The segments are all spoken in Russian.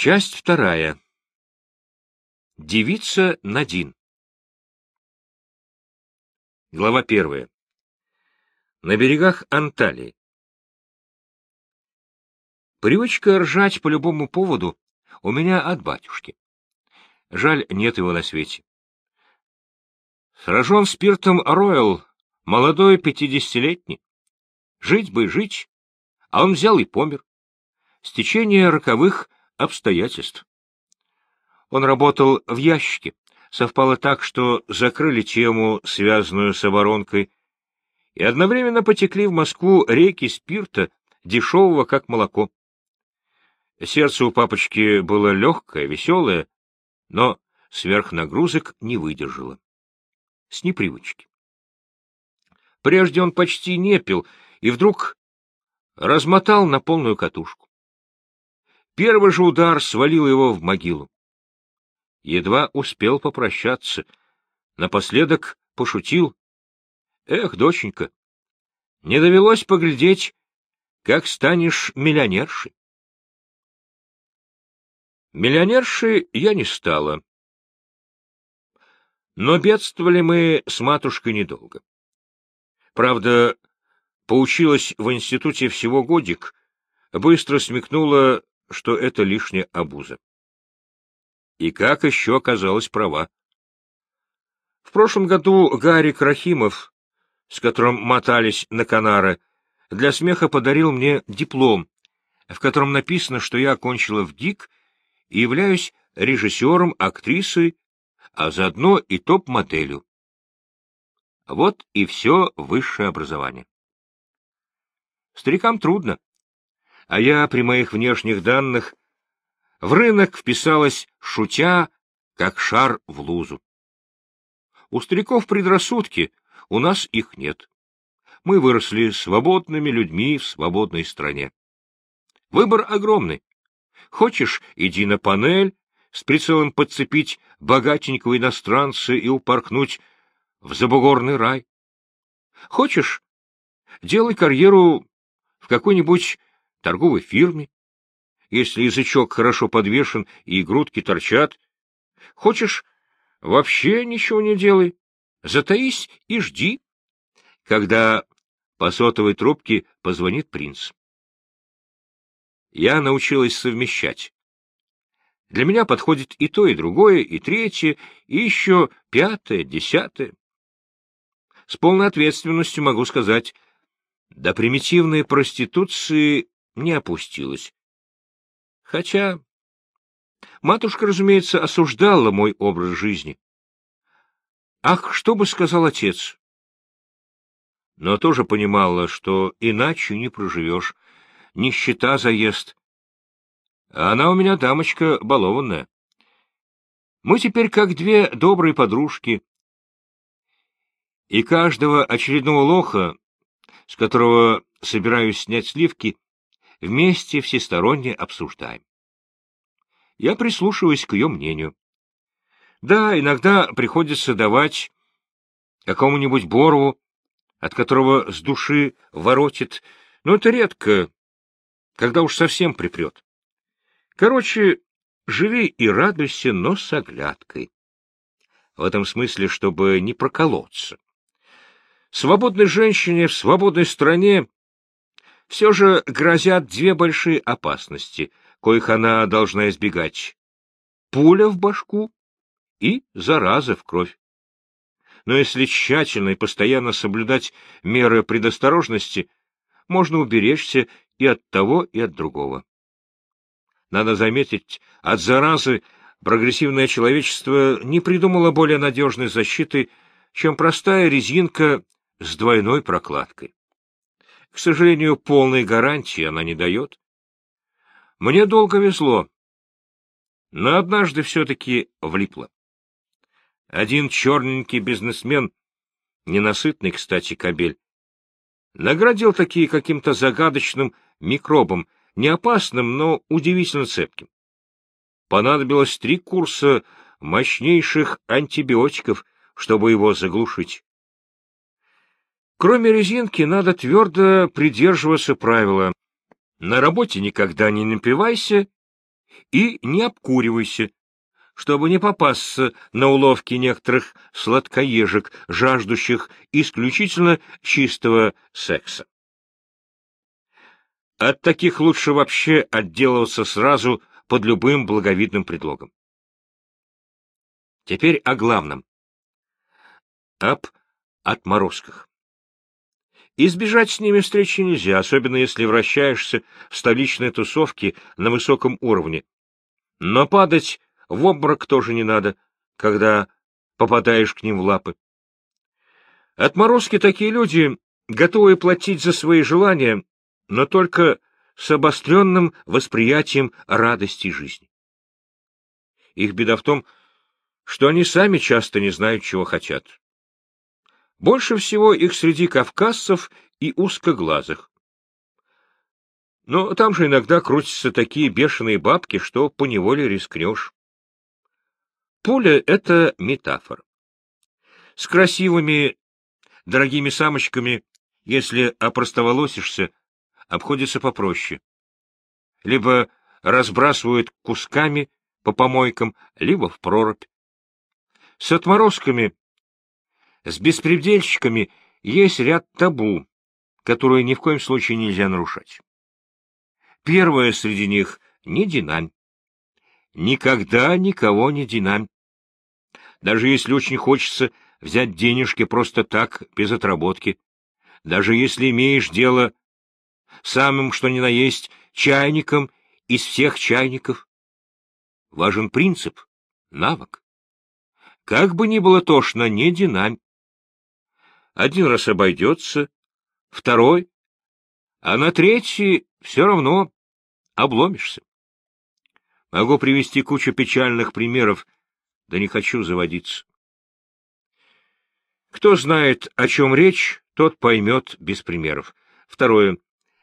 Часть вторая. Девица Надин. Глава первая. На берегах Анталии. Привычка ржать по любому поводу у меня от батюшки. Жаль, нет его на свете. Сражен спиртом Ройл, молодой пятидесятилетний. Жить бы жить, а он взял и помер. Стечение роковых обстоятельств. Он работал в ящике. Совпало так, что закрыли тему, связанную с оборонкой, и одновременно потекли в Москву реки спирта, дешевого, как молоко. Сердце у папочки было легкое, веселое, но сверхнагрузок не выдержало. С непривычки. Прежде он почти не пил, и вдруг размотал на полную катушку. Первый же удар свалил его в могилу. Едва успел попрощаться. Напоследок пошутил. — Эх, доченька, не довелось поглядеть, как станешь миллионершей. Миллионершей я не стала. Но бедствовали мы с матушкой недолго. Правда, поучилась в институте всего годик, быстро смекнула, что это лишняя обуза. И как еще оказалась права. В прошлом году Гарик Рахимов, с которым мотались на Канары, для смеха подарил мне диплом, в котором написано, что я окончила в ГИК и являюсь режиссером, актрисой, а заодно и топ-моделью. Вот и все высшее образование. Старикам трудно а я при моих внешних данных в рынок вписалась, шутя, как шар в лузу. У стариков предрассудки, у нас их нет. Мы выросли свободными людьми в свободной стране. Выбор огромный. Хочешь, иди на панель, с прицелом подцепить богатенького иностранца и упоркнуть в забугорный рай. Хочешь, делай карьеру в какой-нибудь торговой фирме, если язычок хорошо подвешен и грудки торчат. Хочешь, вообще ничего не делай, затаись и жди, когда по сотовой трубке позвонит принц. Я научилась совмещать. Для меня подходит и то, и другое, и третье, и еще пятое, десятое. С полной ответственностью могу сказать, до примитивной проституции не опустилась. Хотя матушка, разумеется, осуждала мой образ жизни. Ах, что бы сказал отец? Но тоже понимала, что иначе не проживешь, нищета заест. А она у меня дамочка балованная. Мы теперь как две добрые подружки, и каждого очередного лоха, с которого собираюсь снять сливки, вместе всесторонне обсуждаем. Я прислушиваюсь к ее мнению. Да, иногда приходится давать какому-нибудь Борову, от которого с души воротит, но это редко, когда уж совсем припрет. Короче, живи и радуйся, но с оглядкой. В этом смысле, чтобы не проколоться. Свободной женщине в свободной стране все же грозят две большие опасности, коих она должна избегать. Пуля в башку и зараза в кровь. Но если тщательно и постоянно соблюдать меры предосторожности, можно уберечься и от того, и от другого. Надо заметить, от заразы прогрессивное человечество не придумало более надежной защиты, чем простая резинка с двойной прокладкой. К сожалению, полной гарантии она не дает. Мне долго везло, но однажды все-таки влипло. Один черненький бизнесмен, ненасытный, кстати, кабель, наградил такие каким-то загадочным микробом, не опасным, но удивительно цепким. Понадобилось три курса мощнейших антибиотиков, чтобы его заглушить. Кроме резинки, надо твердо придерживаться правила. На работе никогда не напивайся И не обкуривайся, чтобы не попасться на уловки некоторых сладкоежек, жаждущих исключительно чистого секса. От таких лучше вообще отделываться сразу под любым благовидным предлогом. Теперь о главном. Об отморозках. Избежать с ними встречи нельзя, особенно если вращаешься в столичной тусовке на высоком уровне. Но падать в обморок тоже не надо, когда попадаешь к ним в лапы. Отморозки такие люди, готовые платить за свои желания, но только с обостренным восприятием радости жизни. Их беда в том, что они сами часто не знают, чего хотят. Больше всего их среди кавказцев и узкоглазых. Но там же иногда крутятся такие бешеные бабки, что поневоле рискнешь. Пуля — это метафора. С красивыми, дорогими самочками, если опростоволосишься, обходится попроще. Либо разбрасывают кусками по помойкам, либо в прорубь. С отморозками, с беспредельщиками есть ряд табу, которые ни в коем случае нельзя нарушать. Первое среди них — не динамь. Никогда никого не динамь. Даже если очень хочется взять денежки просто так, без отработки. Даже если имеешь дело самым что ни на есть чайником из всех чайников. Важен принцип, навык. Как бы ни было тошно, не динамь. Один раз обойдется, второй, а на третий все равно обломишься. Могу привести кучу печальных примеров, да не хочу заводиться. Кто знает, о чем речь, тот поймет без примеров. Второе.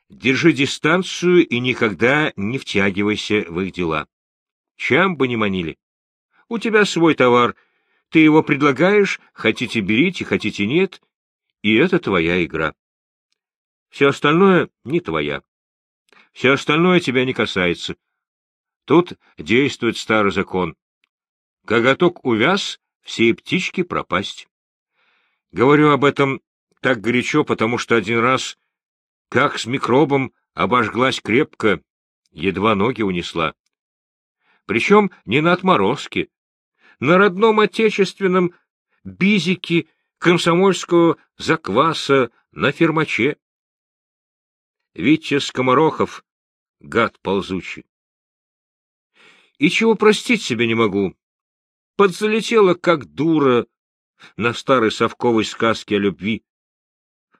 Держи дистанцию и никогда не втягивайся в их дела. Чем бы ни манили. У тебя свой товар, ты его предлагаешь, хотите берите, хотите нет, и это твоя игра. Все остальное не твоя. Все остальное тебя не касается. Тут действует старый закон. Коготок увяз, все птички пропасть. Говорю об этом так горячо, потому что один раз, как с микробом, обожглась крепко, едва ноги унесла. Причем не на отморозке, на родном отечественном бизике комсомольского закваса на фермаче. Витя Скоморохов, гад ползучий. И чего простить себе не могу. Подзалетела, как дура, на старой совковой сказке о любви.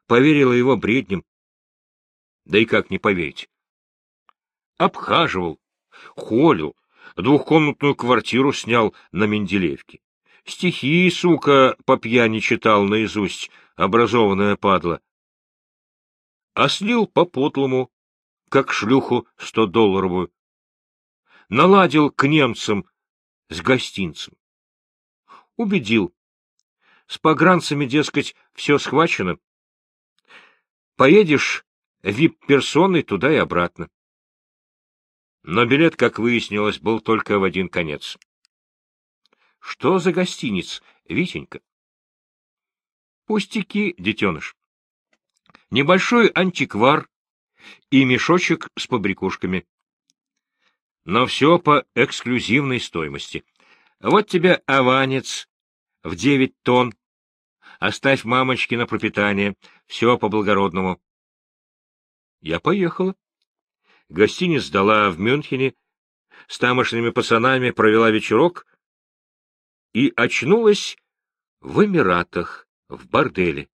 Поверила его бредням. Да и как не поверить? Обхаживал, холил, двухкомнатную квартиру снял на Менделеевке. Стихи, сука, по пьяни читал наизусть, образованная падла а слил по-подлому, как шлюху стодолларовую. Наладил к немцам с гостинцем. Убедил. С погранцами, дескать, все схвачено. Поедешь вип-персоной туда и обратно. Но билет, как выяснилось, был только в один конец. Что за гостиниц, Витенька? Пустяки, детеныш небольшой антиквар и мешочек с побрякушками. Но все по эксклюзивной стоимости. Вот тебе аванец в девять тонн. Оставь мамочки на пропитание. Все по-благородному. Я поехала. Гостиниц сдала в Мюнхене, с тамошними пацанами провела вечерок и очнулась в Эмиратах, в борделе.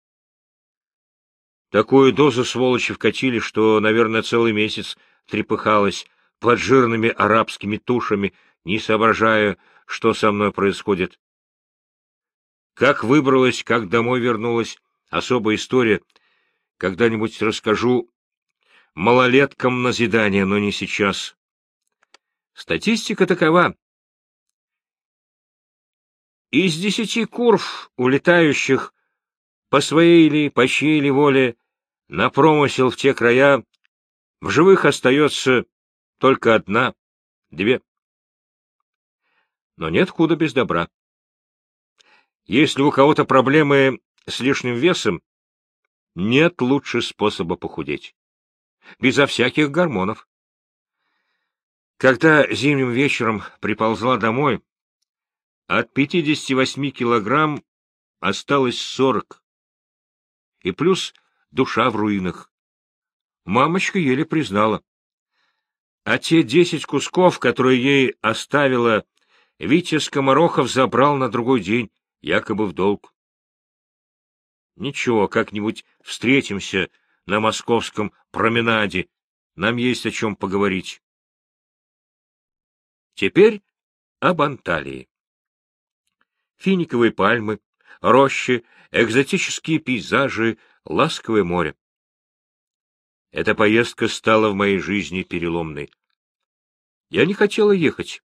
Такую дозу сволочи вкатили, что, наверное, целый месяц трепыхалась под жирными арабскими тушами, не соображая, что со мной происходит. Как выбралась, как домой вернулась — особая история. Когда-нибудь расскажу малолеткам назидание, но не сейчас. Статистика такова. Из десяти курв, улетающих по своей или по чьей ли воле на промысел в те края, в живых остается только одна, две. но нет худа без добра. Если у кого-то проблемы с лишним весом, нет лучше способа похудеть. Безо всяких гормонов. Когда зимним вечером приползла домой, от 58 килограмм осталось 40. И плюс душа в руинах. Мамочка еле признала. А те десять кусков, которые ей оставила, Витя Скоморохов забрал на другой день, якобы в долг. Ничего, как-нибудь встретимся на московском променаде. Нам есть о чем поговорить. Теперь об Анталии. Финиковые пальмы, рощи, экзотические пейзажи, ласковое море. Эта поездка стала в моей жизни переломной. Я не хотела ехать.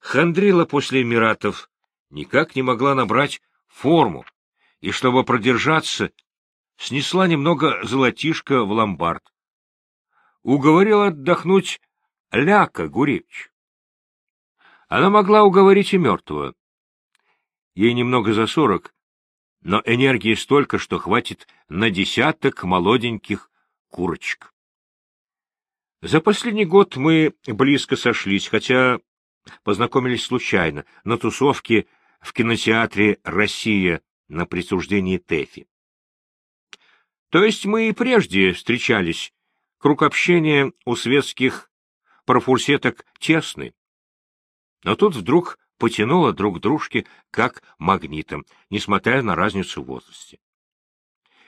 Хандрила после Эмиратов, никак не могла набрать форму, и, чтобы продержаться, снесла немного золотишка в ломбард. Уговорил отдохнуть Ляка Гуревич. Она могла уговорить и мертвого. Ей немного за сорок, но энергии столько, что хватит на десяток молоденьких курочек. За последний год мы близко сошлись, хотя познакомились случайно, на тусовке в кинотеатре «Россия» на присуждении ТЭФИ. То есть мы и прежде встречались, круг общения у светских профурсеток тесный. Но тут вдруг потянуло друг дружке как магнитом, несмотря на разницу в возрасте.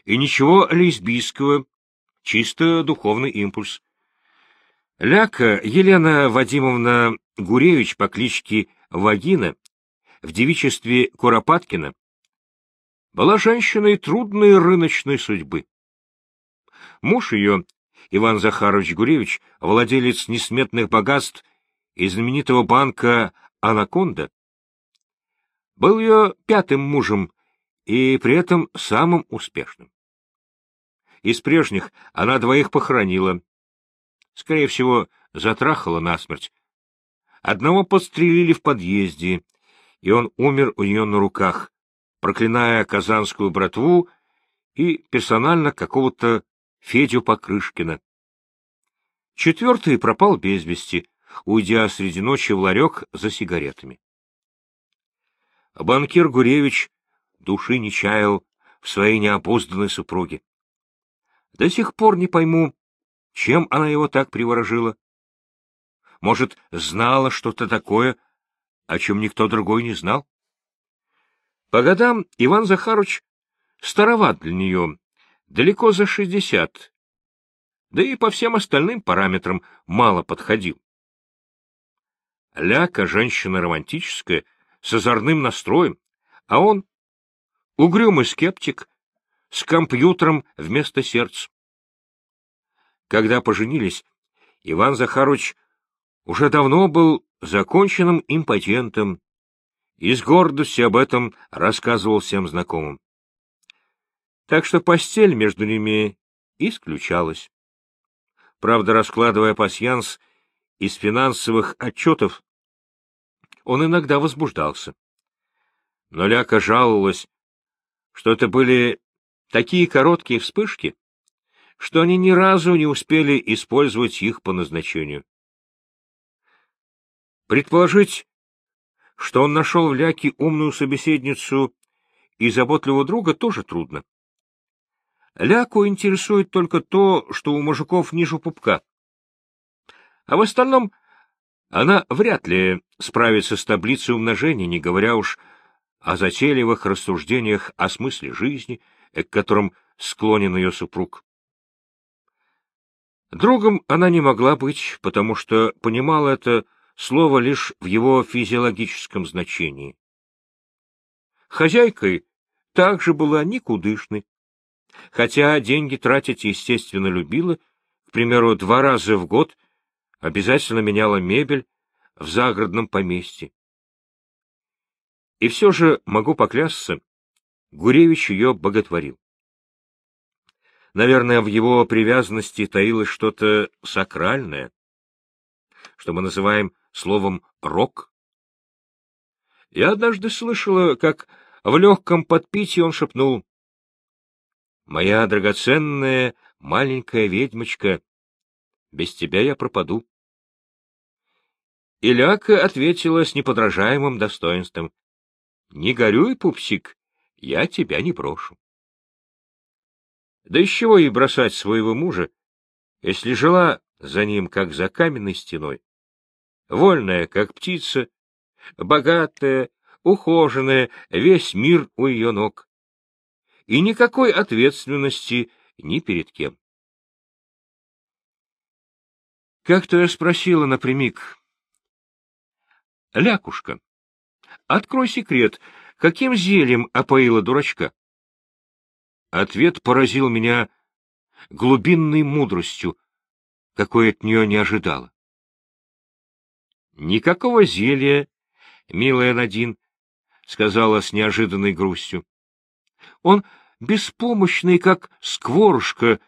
И ничего лесбийского, чисто духовный импульс. Ляка Елена Вадимовна Гуревич по кличке Вагина в девичестве Куропаткина была женщиной трудной рыночной судьбы. Муж ее, Иван Захарович Гуревич, владелец несметных богатств и знаменитого банка «Анаконда», был ее пятым мужем и при этом самым успешным. Из прежних она двоих похоронила, скорее всего, затрахала насмерть, Одного подстрелили в подъезде, и он умер у нее на руках, проклиная казанскую братву и персонально какого-то Федю Покрышкина. Четвертый пропал без вести, уйдя среди ночи в ларек за сигаретами. Банкир Гуревич души не чаял в своей неопозданной супруге. До сих пор не пойму, чем она его так приворожила. Может, знала что-то такое, о чем никто другой не знал? По годам Иван Захарович староват для нее, далеко за шестьдесят, да и по всем остальным параметрам мало подходил. Ляка — женщина романтическая, с озорным настроем, а он — угрюмый скептик, с компьютером вместо сердца. Когда поженились, Иван Захарович уже давно был законченным импотентом и с гордостью об этом рассказывал всем знакомым. Так что постель между ними исключалась. Правда, раскладывая пасьянс из финансовых отчетов, он иногда возбуждался. Но Ляка жаловалась, что это были такие короткие вспышки, что они ни разу не успели использовать их по назначению. Предположить, что он нашел в Ляке умную собеседницу и заботливого друга, тоже трудно. Ляку интересует только то, что у мужиков ниже пупка. А в остальном она вряд ли справится с таблицей умножения, не говоря уж о затейливых рассуждениях о смысле жизни, к которым склонен ее супруг. Другом она не могла быть, потому что понимала это слово лишь в его физиологическом значении. Хозяйкой также была никудышной, хотя деньги тратить, естественно, любила, к примеру, два раза в год обязательно меняла мебель в загородном поместье. И все же, могу поклясться, Гуревич ее боготворил. Наверное, в его привязанности таилось что-то сакральное, что мы называем словом «рок». Я однажды слышала, как в легком подпитии он шепнул. «Моя драгоценная маленькая ведьмочка, без тебя я пропаду». Иляка ответила с неподражаемым достоинством. — Не горюй, пупсик, я тебя не брошу. Да из чего ей бросать своего мужа, если жила за ним, как за каменной стеной? Вольная, как птица, богатая, ухоженная, весь мир у ее ног. И никакой ответственности ни перед кем. Как-то я спросила напрямик. — Лякушка, открой секрет, каким зельем опоила дурачка? Ответ поразил меня глубинной мудростью, какой от нее не ожидала. Никакого зелья, милая Надин, — сказала с неожиданной грустью. Он беспомощный, как скворушка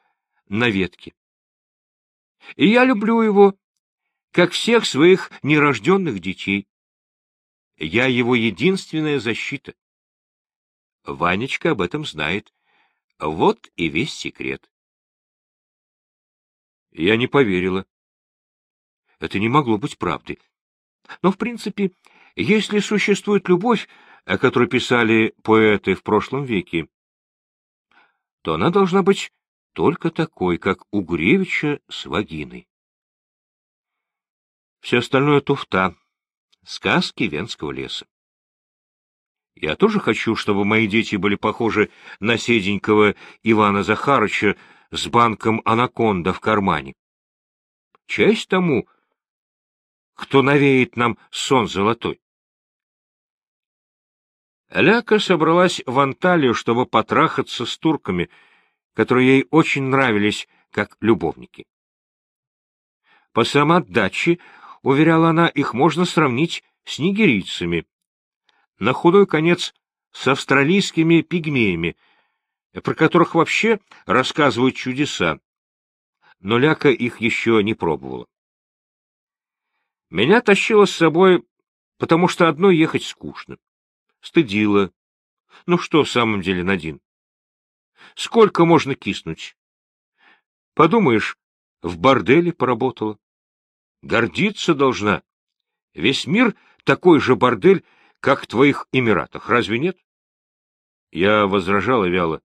на ветке. И я люблю его, как всех своих нерожденных детей. Я его единственная защита. Ванечка об этом знает, вот и весь секрет. Я не поверила. Это не могло быть правдой. Но, в принципе, если существует любовь, о которой писали поэты в прошлом веке, то она должна быть только такой, как у Гуревича с вагиной. Все остальное — туфта, сказки Венского леса. Я тоже хочу, чтобы мои дети были похожи на седенького Ивана Захарыча с банком анаконда в кармане. Честь тому, кто навеет нам сон золотой. Ляка собралась в Анталию, чтобы потрахаться с турками, которые ей очень нравились как любовники. По самоотдаче, уверяла она, их можно сравнить с нигерийцами, на худой конец с австралийскими пигмеями, про которых вообще рассказывают чудеса, но Ляка их еще не пробовала. Меня тащило с собой, потому что одной ехать скучно. Стыдила. Ну что в самом деле, Надин? Сколько можно киснуть? Подумаешь, в борделе поработала. Гордиться должна. Весь мир такой же бордель, как в твоих Эмиратах, разве нет? Я возражала вяло.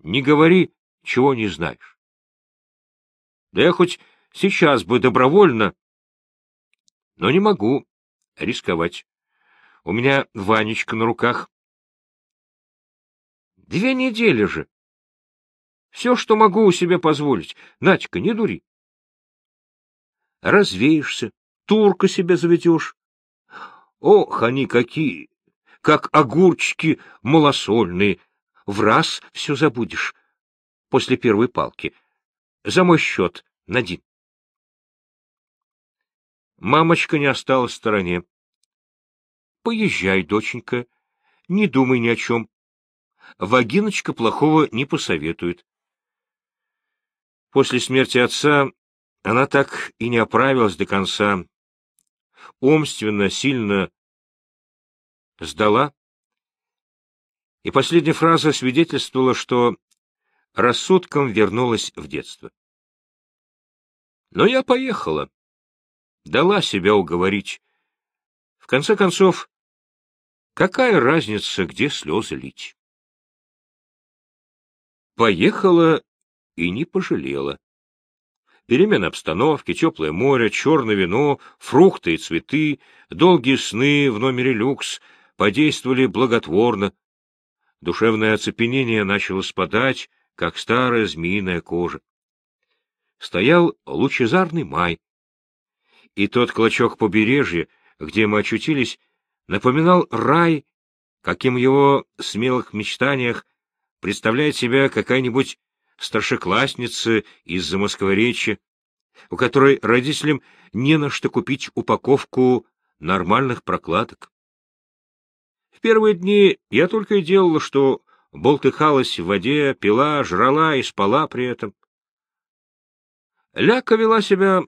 Не говори, чего не знаешь. Да я хоть сейчас бы добровольно, но не могу рисковать. У меня Ванечка на руках. Две недели же. Все, что могу у себя позволить. Надька, не дури. Развеешься, турка себе заведешь. Ох, они какие! Как огурчики малосольные. В раз все забудешь после первой палки. За мой счет, Надин. Мамочка не осталась в стороне. Поезжай, доченька, не думай ни о чем. Вагиночка плохого не посоветует. После смерти отца она так и не оправилась до конца, умственно сильно сдала, и последняя фраза свидетельствовала, что рассудком вернулась в детство. Но я поехала, дала себя уговорить. В конце концов, какая разница, где слезы лить? Поехала и не пожалела. Перемена обстановки, теплое море, черное вино, фрукты и цветы, долгие сны в номере люкс подействовали благотворно. Душевное оцепенение начало спадать, как старая змеиная кожа. Стоял лучезарный май, и тот клочок побережья, где мы очутились, напоминал рай, каким в его смелых мечтаниях представляет себя какая-нибудь старшеклассницы из Замоскворечья, у которой родителям не на что купить упаковку нормальных прокладок. В первые дни я только и делала, что болтыхалась в воде, пила, жрала и спала при этом. Ляка вела себя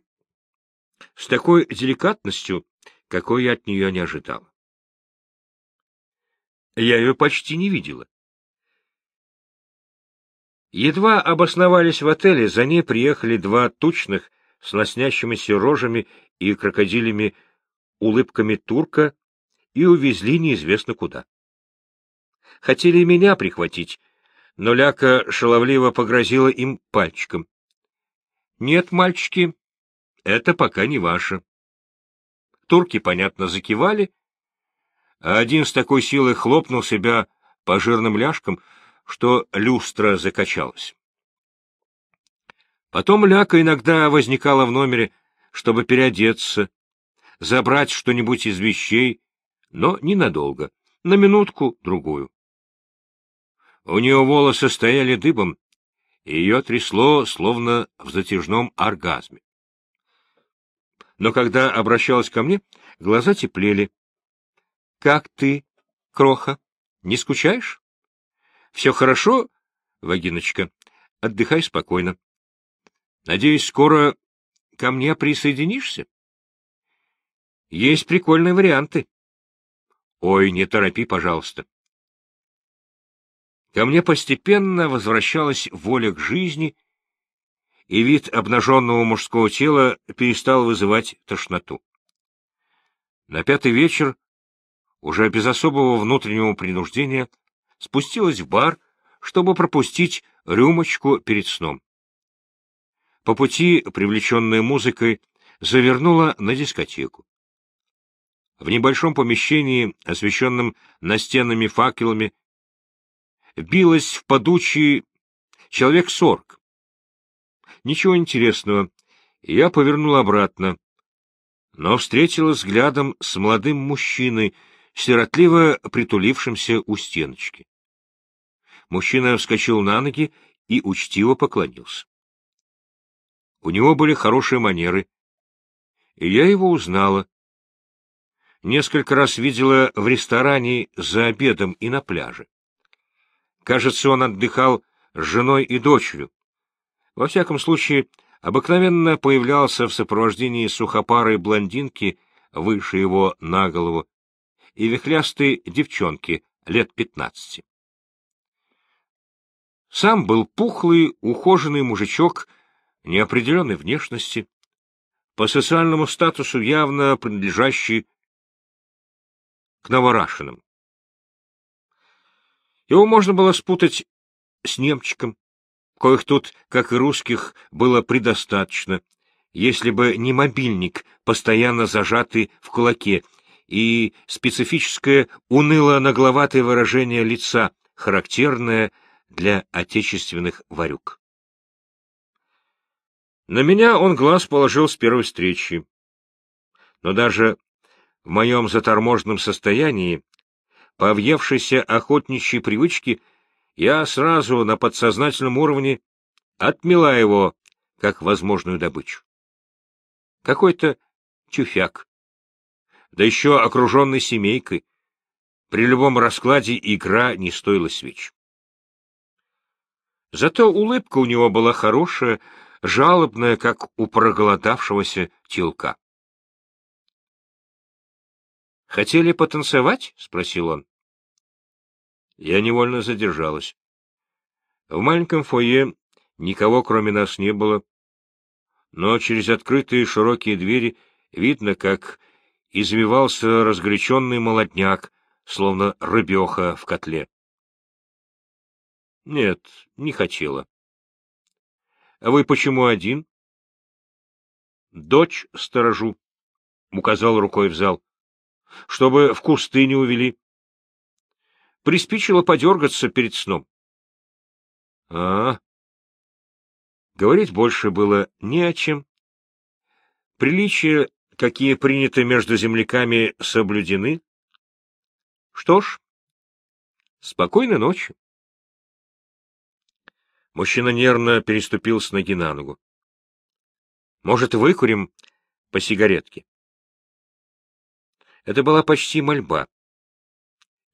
с такой деликатностью, какой я от нее не ожидал. Я ее почти не видела. Едва обосновались в отеле, за ней приехали два тучных, с лоснящимися рожами и крокодилями улыбками турка и увезли неизвестно куда. Хотели меня прихватить, но Ляка шаловливо погрозила им пальчиком. — Нет, мальчики, это пока не ваше. Турки, понятно, закивали, а один с такой силой хлопнул себя по жирным ляжкам, что люстра закачалась. Потом Ляка иногда возникала в номере, чтобы переодеться, забрать что-нибудь из вещей, но ненадолго, на минутку-другую. У нее волосы стояли дыбом, и ее трясло, словно в затяжном оргазме. Но когда обращалась ко мне, глаза теплели. — Как ты, Кроха, не скучаешь? — Все хорошо, Вагиночка. Отдыхай спокойно. Надеюсь, скоро ко мне присоединишься? Есть прикольные варианты. Ой, не торопи, пожалуйста. Ко мне постепенно возвращалась воля к жизни, и вид обнаженного мужского тела перестал вызывать тошноту. На пятый вечер, уже без особого внутреннего принуждения, спустилась в бар, чтобы пропустить рюмочку перед сном. По пути, привлеченная музыкой, завернула на дискотеку. В небольшом помещении, освещенном настенными факелами, билось в подучий человек сорок. Ничего интересного, я повернул обратно, но встретила взглядом с молодым мужчиной, сиротливо притулившимся у стеночки. Мужчина вскочил на ноги и учтиво поклонился. У него были хорошие манеры, и я его узнала. Несколько раз видела в ресторане за обедом и на пляже. Кажется, он отдыхал с женой и дочерью. Во всяком случае, обыкновенно появлялся в сопровождении сухопарой блондинки выше его на голову и вихлястой девчонки лет пятнадцати. Сам был пухлый, ухоженный мужичок неопределенной внешности, по социальному статусу явно принадлежащий к новорашенным. Его можно было спутать с немчиком, коих тут, как и русских, было предостаточно, если бы не мобильник, постоянно зажатый в кулаке, и специфическое уныло-нагловатое выражение лица, характерное для отечественных варюк. На меня он глаз положил с первой встречи. Но даже в моем заторможенном состоянии по въевшейся охотничьей привычке, я сразу на подсознательном уровне отмела его как возможную добычу. Какой-то тюфяк, да еще окруженный семейкой. При любом раскладе игра не стоила свеч. Зато улыбка у него была хорошая, жалобная, как у проголодавшегося телка. «Хотели потанцевать?» — спросил он. Я невольно задержалась. В маленьком фойе никого, кроме нас, не было, но через открытые широкие двери видно, как извивался разгоряченный молодняк, словно рыбеха в котле. Нет, не хотела. А вы почему один? Дочь сторожу, — указал рукой в зал, — чтобы в кусты не увели приспичило подергаться перед сном. А, Говорить больше было не о чем. Приличия, какие приняты между земляками, соблюдены. Что ж, спокойной ночи. Мужчина нервно переступил с ноги на ногу. Может, выкурим по сигаретке? Это была почти мольба.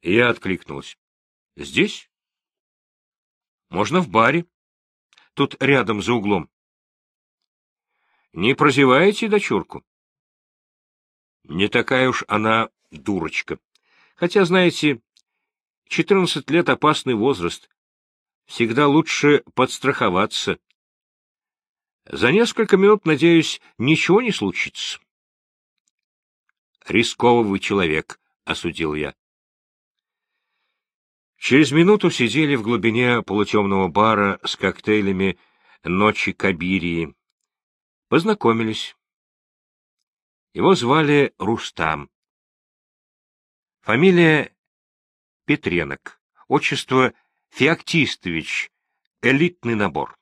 И я откликнулась. — Здесь? — Можно в баре. Тут рядом, за углом. — Не прозеваете дочурку? Не такая уж она дурочка. Хотя, знаете, Четырнадцать лет — опасный возраст. Всегда лучше подстраховаться. За несколько минут, надеюсь, ничего не случится. Рисковый человек, — осудил я. Через минуту сидели в глубине полутемного бара с коктейлями «Ночи Кабирии». Познакомились. Его звали Рустам. Фамилия Петренок, отчество Феоктистович, элитный набор.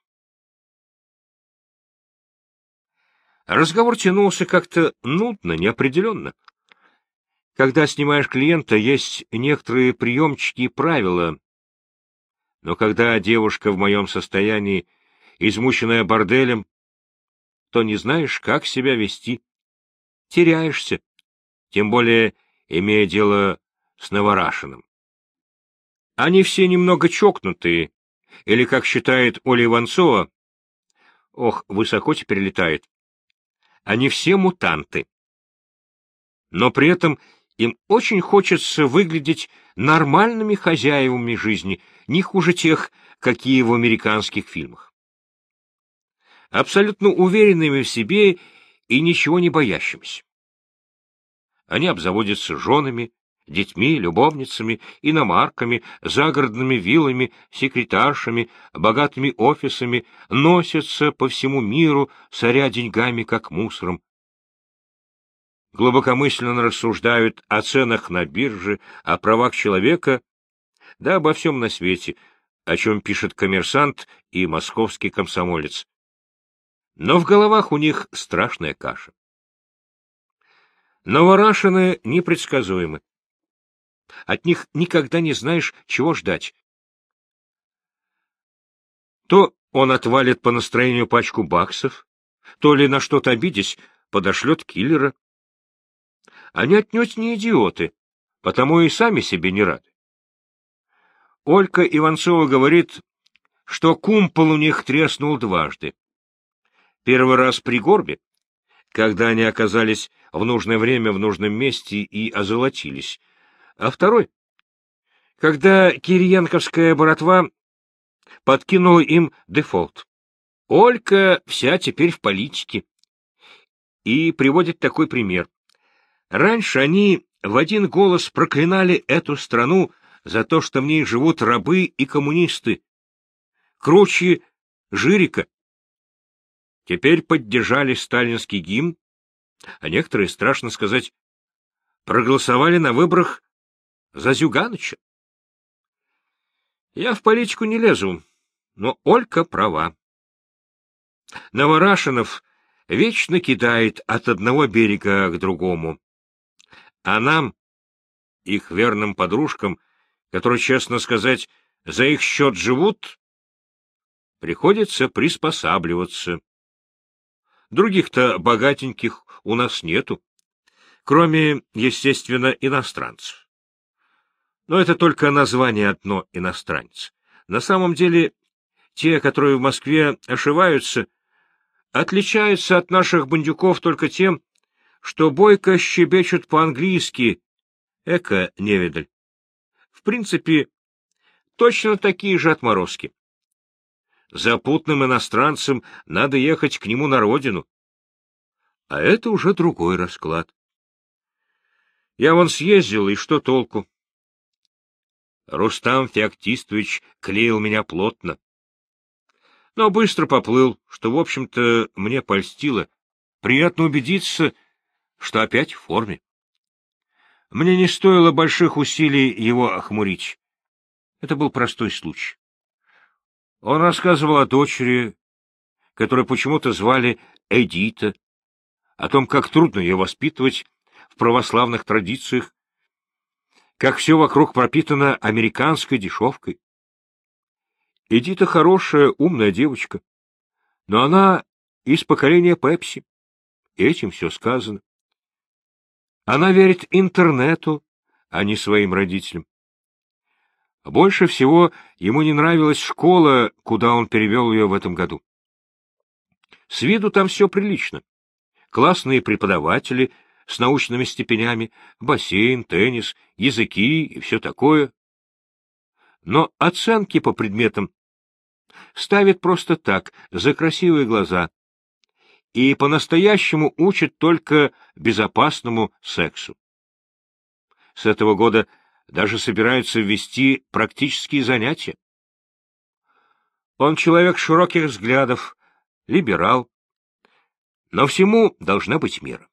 Разговор тянулся как-то нудно, неопределенно. Когда снимаешь клиента, есть некоторые приемчики и правила. Но когда девушка в моем состоянии, измученная борделем, то не знаешь, как себя вести. Теряешься, тем более имея дело с Новорашиным. Они все немного чокнутые, или, как считает Оля Иванцова, ох, высоко теперь летает, они все мутанты. Но при этом им очень хочется выглядеть нормальными хозяевами жизни, не хуже тех, какие в американских фильмах. Абсолютно уверенными в себе и ничего не боящимися. Они обзаводятся женами, детьми, любовницами, иномарками, загородными виллами, секретаршами, богатыми офисами, носятся по всему миру, соря деньгами, как мусором, глубокомысленно рассуждают о ценах на бирже, о правах человека, да обо всем на свете, о чем пишет коммерсант и московский комсомолец. Но в головах у них страшная каша. Новорашины непредсказуемы. От них никогда не знаешь, чего ждать. То он отвалит по настроению пачку баксов, то ли на что-то обидясь, подошлет киллера. Они отнюдь не идиоты, потому и сами себе не рады. Олька Иванцова говорит, что кумпол у них треснул дважды. Первый раз при горбе, когда они оказались в нужное время в нужном месте и озолотились, а второй, когда Кириенковская братва подкинула им дефолт. Олька вся теперь в политике. И приводит такой пример. Раньше они в один голос проклинали эту страну за то, что в ней живут рабы и коммунисты. Круче Жирика. Теперь поддержали сталинский гимн, а некоторые, страшно сказать, проголосовали на выборах за Зюганыча. Я в политику не лезу, но Олька права. Новорашинов вечно кидает от одного берега к другому. А нам, их верным подружкам, которые, честно сказать, за их счет живут, приходится приспосабливаться. Других-то богатеньких у нас нету, кроме, естественно, иностранцев. Но это только название одно иностранец. На самом деле, те, которые в Москве ошиваются, отличаются от наших бандюков только тем, что бойко щебечут по-английски, эко-невидаль. В принципе, точно такие же отморозки. Запутным иностранцам надо ехать к нему на родину. А это уже другой расклад. Я вон съездил, и что толку? Рустам Феоктистович клеил меня плотно. Но быстро поплыл, что, в общем-то, мне польстило. Приятно убедиться, что опять в форме. Мне не стоило больших усилий его охмурить. Это был простой случай. Он рассказывал о дочери, которую почему-то звали Эдита, о том, как трудно ее воспитывать в православных традициях, как все вокруг пропитано американской дешевкой. Эдита хорошая, умная девочка, но она из поколения Пепси. Этим все сказано. Она верит интернету, а не своим родителям. Больше всего ему не нравилась школа, куда он перевел ее в этом году. С виду там все прилично. Классные преподаватели с научными степенями, бассейн, теннис, языки и все такое. но оценки по предметам ставит просто так, за красивые глаза, и по-настоящему учит только безопасному сексу. С этого года даже собираются ввести практические занятия. Он человек широких взглядов, либерал, но всему должна быть мера.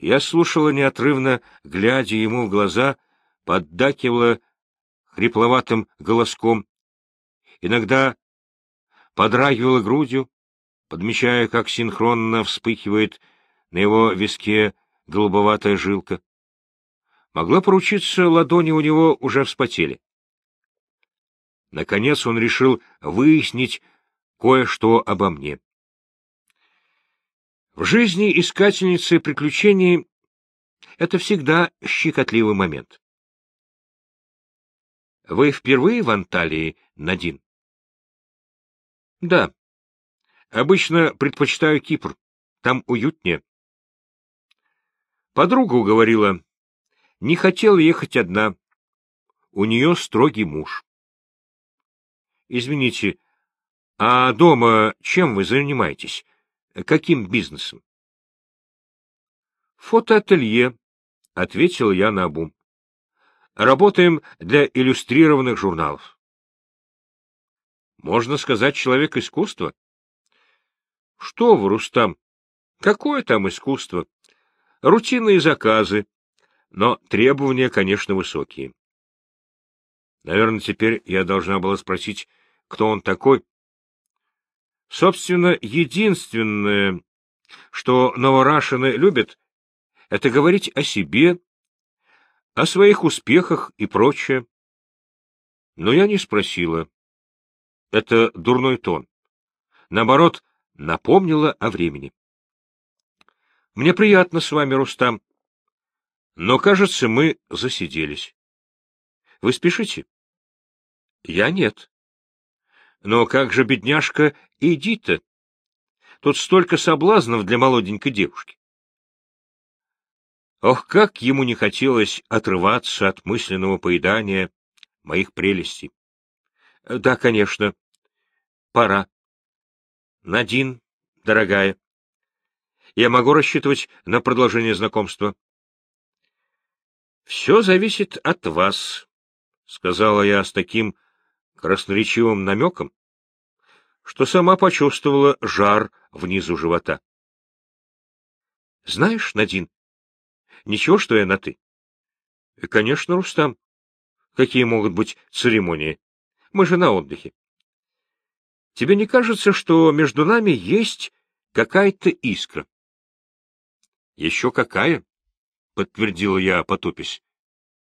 Я слушала неотрывно, глядя ему в глаза, поддакивала хрипловатым голоском, иногда подрагивала грудью, подмечая, как синхронно вспыхивает на его виске голубоватая жилка. Могла поручиться, ладони у него уже вспотели. Наконец он решил выяснить кое-что обо мне. В жизни искательницы приключений это всегда щекотливый момент. Вы впервые в Анталии, Надин? Да. Обычно предпочитаю Кипр. Там уютнее. Подруга уговорила. Не хотела ехать одна. У нее строгий муж. Извините, а дома чем вы занимаетесь? Каким бизнесом? Фотоателье, — ответил я на обум. Работаем для иллюстрированных журналов. Можно сказать, человек искусства. Что вы, Рустам, какое там искусство? Рутинные заказы, но требования, конечно, высокие. Наверное, теперь я должна была спросить, кто он такой. Собственно, единственное, что новорашины любят, это говорить о себе, о своих успехах и прочее. Но я не спросила. Это дурной тон. Наоборот, напомнила о времени. Мне приятно с вами, Рустам. Но, кажется, мы засиделись. Вы спешите? Я нет. Но как же, бедняжка, иди-то? Тут столько соблазнов для молоденькой девушки. Ох, как ему не хотелось отрываться от мысленного поедания моих прелестей. Да, конечно. Пора. Надин, дорогая. Я могу рассчитывать на продолжение знакомства? Все зависит от вас, — сказала я с таким красноречивым намеком, что сама почувствовала жар внизу живота. — Знаешь, Надин, ничего, что я на «ты»? — Конечно, Рустам. Какие могут быть церемонии? Мы же на отдыхе. Тебе не кажется, что между нами есть какая-то искра? — Еще какая? — подтвердила я, потупясь.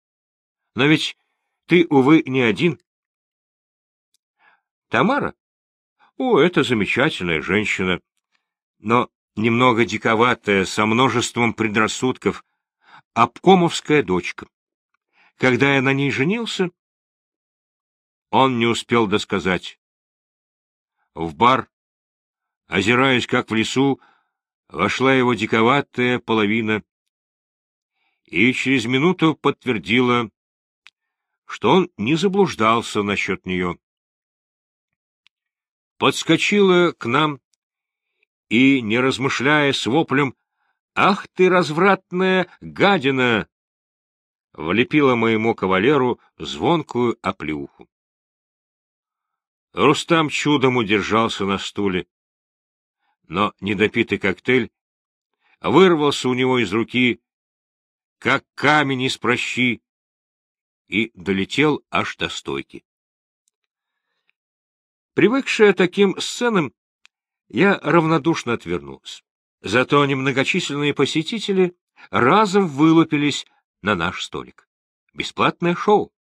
— Но ведь ты, увы, не один. Тамара? О, это замечательная женщина, но немного диковатая, со множеством предрассудков, обкомовская дочка. Когда я на ней женился, он не успел досказать. В бар, озираясь как в лесу, вошла его диковатая половина и через минуту подтвердила, что он не заблуждался насчет нее подскочила к нам и, не размышляя с воплем «Ах ты, развратная гадина!» влепила моему кавалеру звонкую оплюху. Рустам чудом удержался на стуле, но недопитый коктейль вырвался у него из руки, как камень из прощи, и долетел аж до стойки. Привыкшая таким сценам, я равнодушно отвернулась. Зато немногочисленные посетители разом вылупились на наш столик. Бесплатное шоу.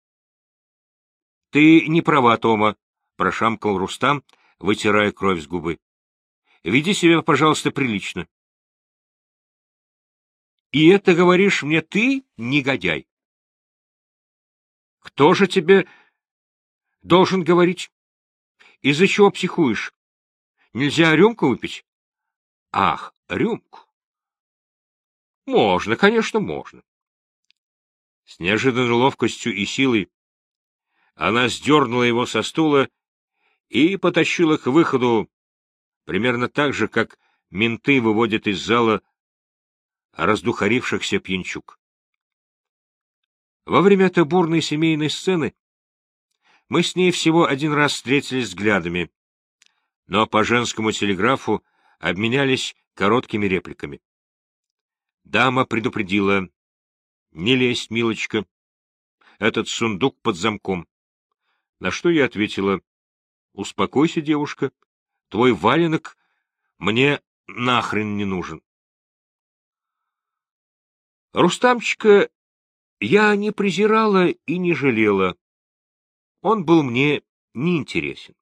— Ты не права, Тома, — прошамкал Рустам, вытирая кровь с губы. — Веди себя, пожалуйста, прилично. — И это говоришь мне ты, негодяй? — Кто же тебе должен говорить? Из-за чего психуешь? Нельзя рюмку выпить? Ах, рюмку. Можно, конечно, можно. С неожиданной ловкостью и силой Она сдернула его со стула и потащила к выходу, примерно так же, как менты выводят из зала раздухарившихся пьянчук. Во время этой бурной семейной сцены мы с ней всего один раз встретились взглядами, но по женскому телеграфу обменялись короткими репликами. Дама предупредила. — Не лезь, милочка. Этот сундук под замком. На что я ответила. — Успокойся, девушка. Твой валенок мне нахрен не нужен. Рустамчика я не презирала и не жалела. Он был мне неинтересен.